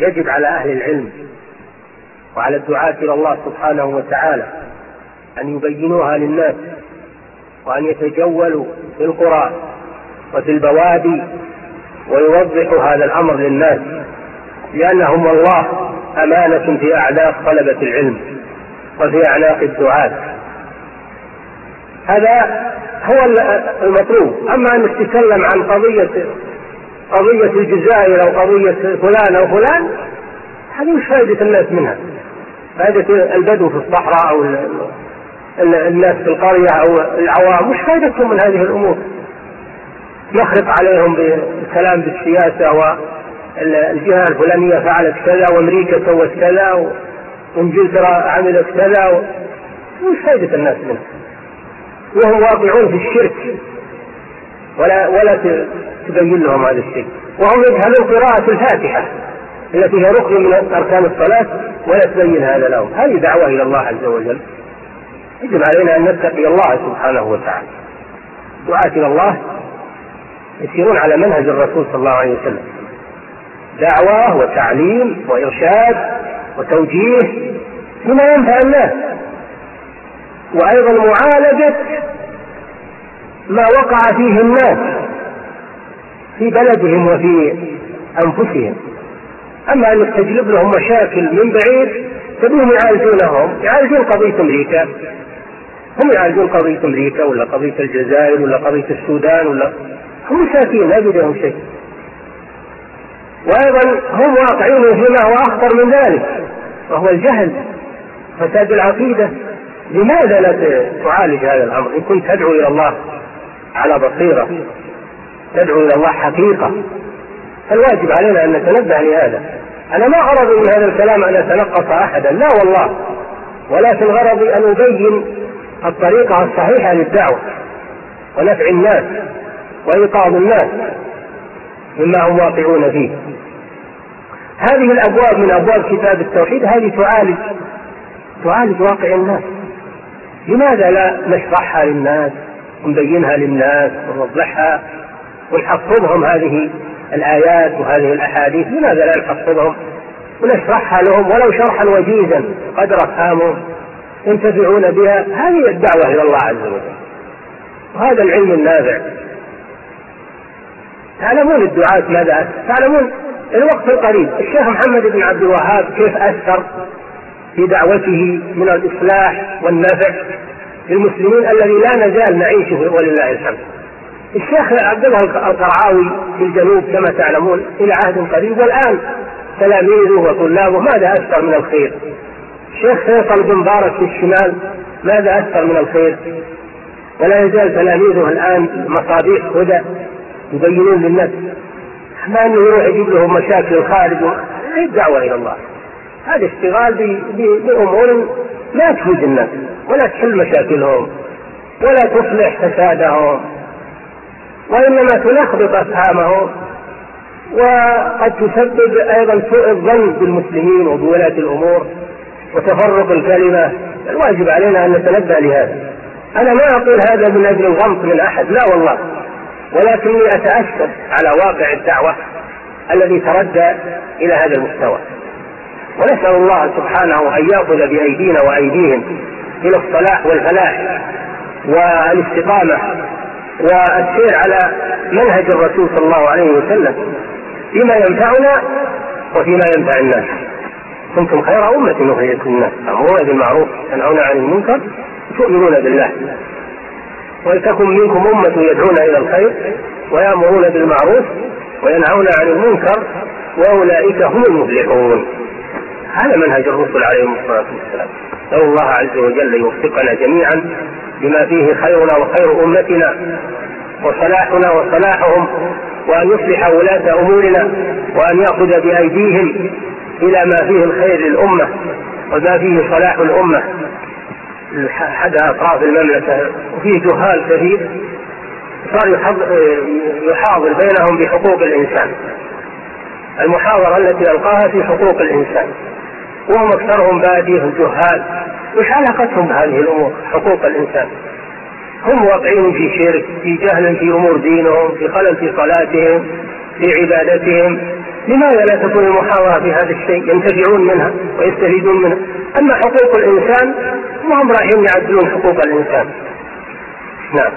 يجب على أهل العلم وعلى الدعاة إلى الله سبحانه وتعالى أن يبينوها للناس وأن يتجولوا في القرى وفي البوادي ويوضحوا هذا الأمر للناس لأنهم والله أمانة في أعناق طلبة العلم وفي أعناق الدعاة. هذا هو المطلوب. أما أنك تتكلم عن قضية قضية الجزائر أو قضية فلان أو فلان هذه مش فائدة الناس منها. فائدة البدو في الصحراء أو الناس في القرية أو العوام مش فائدتهم من هذه الأمور. نخرق عليهم بالكلام بالسياسة والجهة الفلانية فعلت كذا وأمريكا سوت كذا وإنجلترا عملت كذا مش فائدة الناس منها. وهم واقعون في الشرك. ولا ولا تبين لهم هذا الشيء. وهم يجهلون قراءة الفاتحة التي هي ركن من أركان الصلاة ولا تبين هذا لهم. هذه دعوة إلى الله عز وجل. يجب علينا أن نتقي الله سبحانه وتعالى. دعاة إلى الله يسيرون على منهج الرسول صلى الله عليه وسلم. دعوة وتعليم وإرشاد وتوجيه فيما ينفع الناس. وأيضا معالجة ما وقع فيه الناس. في بلدهم وفي أنفسهم. أما أنك تجلب لهم مشاكل من بعيد تبيهم يعالجونهم. يعالجون قضية أمريكا. هم يعالجون قضية أمريكا ولا قضية الجزائر ولا قضية السودان ولا هم مساكين لا بيدهم شيء. وأيضا هم واقعين فيما هو أخطر من ذلك وهو الجهل فساد العقيدة. لماذا لا تعالج هذا الأمر؟ إن كنت تدعو إلى الله على بصيرة. تدعو إلى الله حقيقة. فالواجب علينا أن نتنبه لهذا. أنا ما غرضي من هذا الكلام أن أتنقص أحدا لا والله. ولكن غرضي أن أبين الطريقة الصحيحة للدعوة ونفع الناس وإيقاظ الناس مما هم واقعون فيه. هذه الأبواب من أبواب كتاب التوحيد هذه تعالج تعالج واقع الناس. لماذا لا نشرحها للناس ونبينها للناس ونوضحها ونحفظهم هذه الآيات وهذه الأحاديث لماذا لا نحفظهم؟ ونشرحها لهم ولو شرحا وجيزا قدر أفهامهم ينتفعون بها. هذه الدعوة إلى الله عز وجل. وهذا العلم النافع. تعلمون الدعاة ماذا؟ تعلمون الوقت القريب. الشيخ محمد بن عبد الوهاب كيف أثر في دعوته من الإصلاح والنفع للمسلمين الذي لا نزال نعيشه ولله الحمد؟ الشيخ عبد الله القرعاوي في الجنوب كما تعلمون إلى عهد قريب والآن تلاميذه وطلابه ماذا أثر من الخير؟ الشيخ فيصل بن مبارك في الشمال ماذا أثر من الخير؟ ولا يزال تلاميذه الآن مصابيح هدى يبينون للناس. ما أنه يروح يجيب لهم مشاكل الخارج هي الدعوة إلى الله؟ هذا اشتغال بأمور لا تفيد الناس ولا تحل مشاكلهم ولا تصلح فسادهم. وإنما تلخبط أفهامهم وقد تسبب أيضا سوء الظن بالمسلمين وبولاة الأمور وتفرق الكلمة. الواجب علينا أن نتنبه لهذا. أنا ما أقول هذا من أجل الغمط من أحد لا والله. ولكني أتأسف على واقع الدعوة الذي تردى إلى هذا المستوى. ونسأل الله سبحانه أن يأخذ بأيدينا وأيديهم إلى الصلاح والفلاح والاستقامة والسير على منهج الرسول صلى الله عليه وسلم. فيما ينفعنا وفيما ينفع الناس. كنتم خير أمة أخرجت الناس تأمرون بالمعروف تنهون عن المنكر تؤمنون بالله. ولتكن منكم أمة يدعون إلى الخير ويأمرون بالمعروف وينهون عن المنكر وأولئك هم المفلحون. هذا منهج الرسل عليهم الصلاة والسلام. نسأل الله عز وجل يوفقنا جميعا. بما فيه خيرنا وخير أمتنا وصلاحنا وصلاحهم وأن يصلح ولاة أمورنا وأن يأخذ بأيديهم إلى ما فيه الخير للأمة وما فيه صلاح الأمة. أحد أطراف المملكة وفيه جهال كثير صار يحاضر بينهم بحقوق الإنسان. المحاضرة التي ألقاها في حقوق الإنسان. وهم أكثرهم بادية الجهال. وش علاقتهم بهذه الأمور حقوق الإنسان. هم واقعين في شرك في جهل في أمور دينهم في خلل في صلاتهم في عبادتهم. لماذا لا تكون المحاورة في هذا الشيء؟ ينتفعون منها ويستفيدون منها. أما حقوق الإنسان ما هم رايحين يعدلون حقوق الإنسان. نعم.